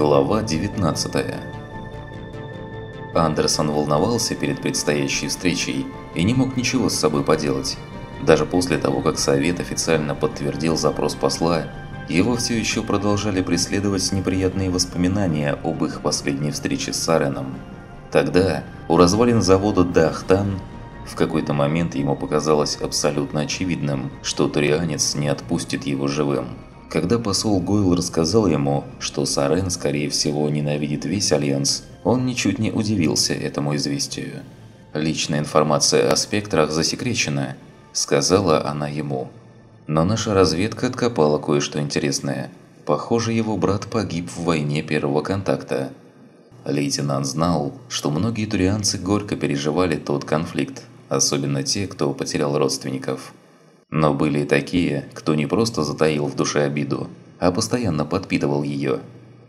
Глава 19 Андерсон волновался перед предстоящей встречей и не мог ничего с собой поделать. Даже после того, как Совет официально подтвердил запрос посла, его все еще продолжали преследовать неприятные воспоминания об их последней встрече с Сареном. Тогда, у развалин завода Дахтан, в какой-то момент ему показалось абсолютно очевидным, что турианец не отпустит его живым. Когда посол Гойл рассказал ему, что Сарен, скорее всего, ненавидит весь Альянс, он ничуть не удивился этому известию. «Личная информация о спектрах засекречена», – сказала она ему. Но наша разведка откопала кое-что интересное. Похоже, его брат погиб в войне первого контакта. Лейтенант знал, что многие турианцы горько переживали тот конфликт, особенно те, кто потерял родственников. Но были и такие, кто не просто затаил в душе обиду, а постоянно подпитывал ее.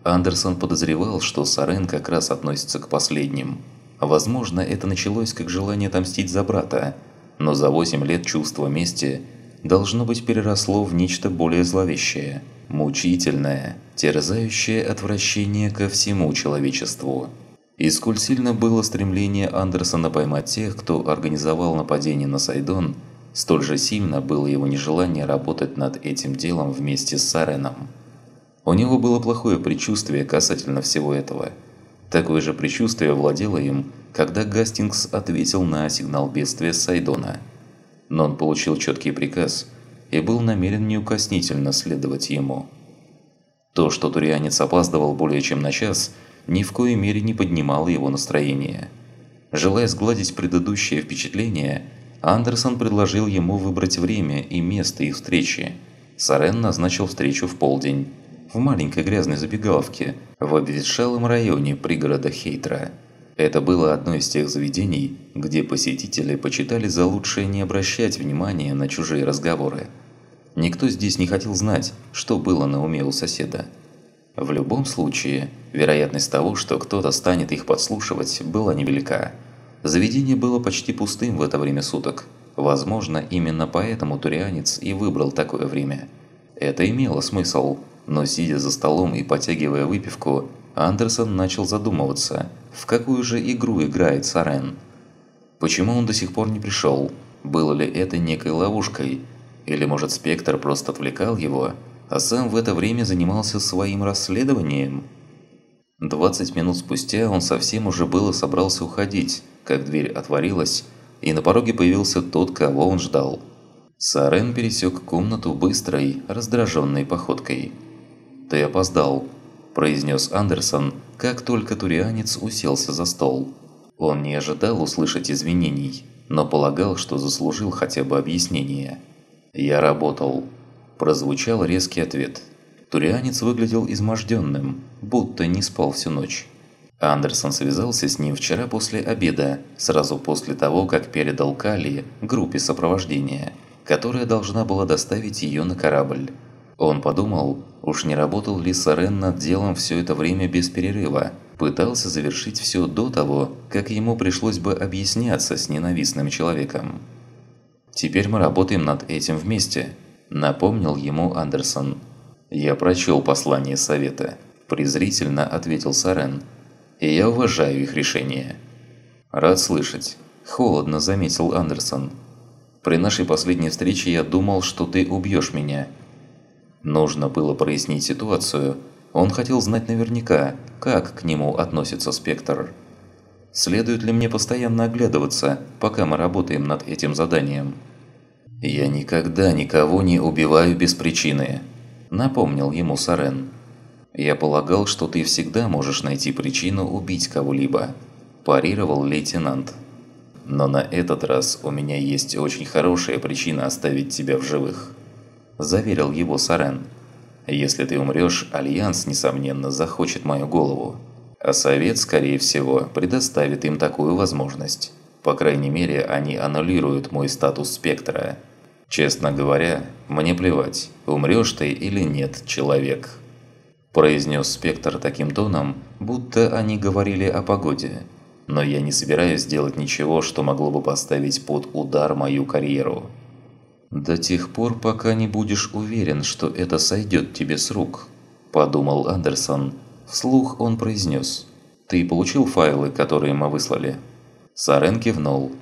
Андерсон подозревал, что Сарен как раз относится к последним. Возможно, это началось как желание отомстить за брата, но за 8 лет чувство мести должно быть переросло в нечто более зловещее, мучительное, терзающее отвращение ко всему человечеству. И сколь сильно было стремление Андерсона поймать тех, кто организовал нападение на Сайдон – Столь же сильно было его нежелание работать над этим делом вместе с Сареном. У него было плохое предчувствие касательно всего этого. Такое же предчувствие владело им, когда Гастингс ответил на сигнал бедствия Сайдона. Но он получил четкий приказ и был намерен неукоснительно следовать ему. То, что турианец опаздывал более чем на час, ни в коей мере не поднимало его настроение. Желая сгладить предыдущее впечатление – Андерсон предложил ему выбрать время и место их встречи. Сарен назначил встречу в полдень, в маленькой грязной забегаловке в обветшалом районе пригорода Хейтра. Это было одно из тех заведений, где посетители почитали за лучшее не обращать внимания на чужие разговоры. Никто здесь не хотел знать, что было на уме у соседа. В любом случае, вероятность того, что кто-то станет их подслушивать, была невелика. Заведение было почти пустым в это время суток. Возможно, именно поэтому турианец и выбрал такое время. Это имело смысл, но сидя за столом и потягивая выпивку, Андерсон начал задумываться, в какую же игру играет Сарен. Почему он до сих пор не пришел? Было ли это некой ловушкой? Или может Спектр просто отвлекал его, а сам в это время занимался своим расследованием? 20 минут спустя он совсем уже было собрался уходить, как дверь отворилась, и на пороге появился тот, кого он ждал. Сарен пересек комнату быстрой, раздраженной походкой. «Ты опоздал», – произнес Андерсон, как только турианец уселся за стол. Он не ожидал услышать извинений, но полагал, что заслужил хотя бы объяснение. «Я работал», – прозвучал резкий ответ. Турианец выглядел изможденным, будто не спал всю ночь. Андерсон связался с ним вчера после обеда, сразу после того, как передал Кали группе сопровождения, которая должна была доставить ее на корабль. Он подумал, уж не работал ли Сарен над делом все это время без перерыва, пытался завершить все до того, как ему пришлось бы объясняться с ненавистным человеком. «Теперь мы работаем над этим вместе», – напомнил ему Андерсон. «Я прочел послание совета», – презрительно ответил Сарен – и я уважаю их решение». «Рад слышать», – холодно заметил Андерсон. «При нашей последней встрече я думал, что ты убьешь меня». Нужно было прояснить ситуацию. Он хотел знать наверняка, как к нему относится Спектр. Следует ли мне постоянно оглядываться, пока мы работаем над этим заданием? «Я никогда никого не убиваю без причины», – напомнил ему Сарен. «Я полагал, что ты всегда можешь найти причину убить кого-либо», – парировал лейтенант. «Но на этот раз у меня есть очень хорошая причина оставить тебя в живых», – заверил его Сарен. «Если ты умрешь, Альянс, несомненно, захочет мою голову. А Совет, скорее всего, предоставит им такую возможность. По крайней мере, они аннулируют мой статус спектра. Честно говоря, мне плевать, умрешь ты или нет, человек» произнес Спектр таким тоном, будто они говорили о погоде. Но я не собираюсь делать ничего, что могло бы поставить под удар мою карьеру. До тех пор, пока не будешь уверен, что это сойдет тебе с рук, подумал Андерсон, Вслух он произнес. «Ты получил файлы, которые мы выслали?» Сарен кивнул.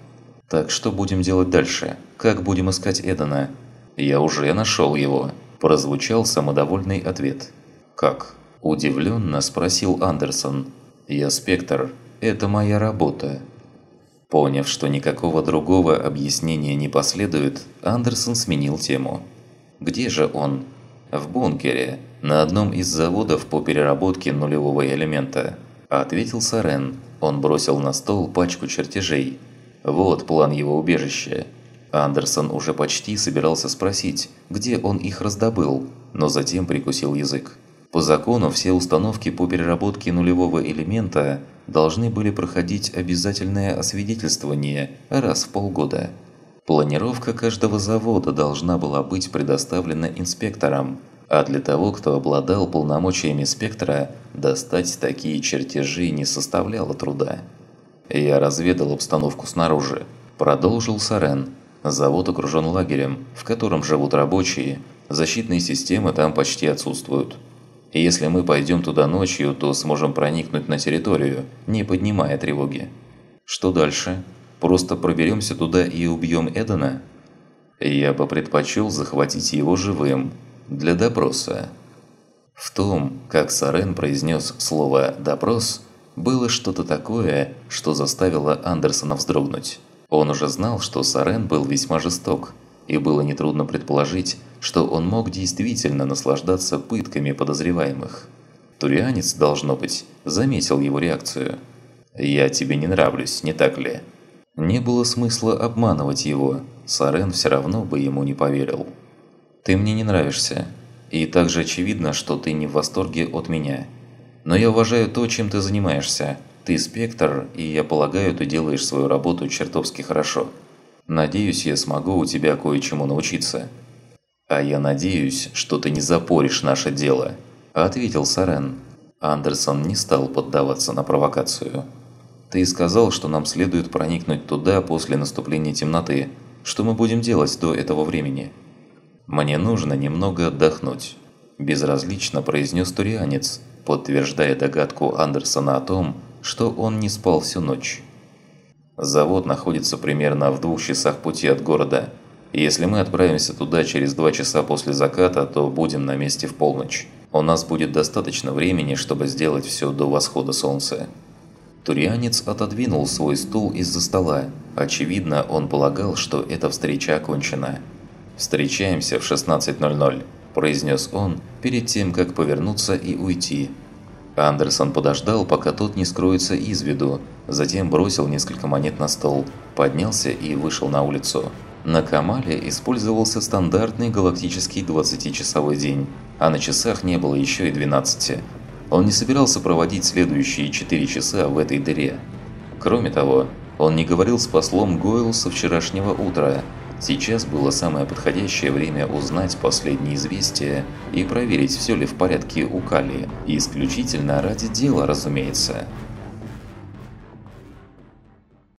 «Так что будем делать дальше? Как будем искать Эдена?» «Я уже нашел его», – прозвучал самодовольный ответ. «Как?» – удивленно спросил Андерсон. «Я Спектр. Это моя работа». Поняв, что никакого другого объяснения не последует, Андерсон сменил тему. «Где же он?» «В бункере, на одном из заводов по переработке нулевого элемента», – ответил Сарен. Он бросил на стол пачку чертежей. «Вот план его убежища». Андерсон уже почти собирался спросить, где он их раздобыл, но затем прикусил язык. По закону все установки по переработке нулевого элемента должны были проходить обязательное освидетельствование раз в полгода. Планировка каждого завода должна была быть предоставлена инспекторам, а для того, кто обладал полномочиями спектра, достать такие чертежи не составляло труда. Я разведал обстановку снаружи. Продолжил Сарен. Завод окружен лагерем, в котором живут рабочие. Защитные системы там почти отсутствуют. Если мы пойдем туда ночью, то сможем проникнуть на территорию, не поднимая тревоги. Что дальше? Просто проберемся туда и убьем Эдена? Я бы предпочел захватить его живым, для допроса. В том, как Сарен произнес слово «допрос», было что-то такое, что заставило Андерсона вздрогнуть. Он уже знал, что Сарен был весьма жесток, и было нетрудно предположить, что он мог действительно наслаждаться пытками подозреваемых. Турианец, должно быть, заметил его реакцию. «Я тебе не нравлюсь, не так ли?» Не было смысла обманывать его, Сарен все равно бы ему не поверил. Ты мне не нравишься. И также очевидно, что ты не в восторге от меня. Но я уважаю то, чем ты занимаешься. Ты спектр, и я полагаю, ты делаешь свою работу чертовски хорошо. Надеюсь, я смогу у тебя кое-чему научиться. А я надеюсь, что ты не запоришь наше дело, ответил Сарен. Андерсон не стал поддаваться на провокацию. Ты сказал, что нам следует проникнуть туда после наступления темноты. Что мы будем делать до этого времени? «Мне нужно немного отдохнуть», – безразлично произнес турианец, подтверждая догадку Андерсона о том, что он не спал всю ночь. Завод находится примерно в двух часах пути от города. И если мы отправимся туда через два часа после заката, то будем на месте в полночь. У нас будет достаточно времени, чтобы сделать все до восхода солнца. Турианец отодвинул свой стул из-за стола. Очевидно, он полагал, что эта встреча окончена. «Встречаемся в 16.00», – произнес он перед тем, как повернуться и уйти. Андерсон подождал, пока тот не скроется из виду, затем бросил несколько монет на стол, поднялся и вышел на улицу. На Камале использовался стандартный галактический 20-часовой день, а на часах не было еще и 12. Он не собирался проводить следующие 4 часа в этой дыре. Кроме того, он не говорил с послом Гойл со вчерашнего утра, Сейчас было самое подходящее время узнать последние известия и проверить, все ли в порядке у Кали, исключительно ради дела, разумеется.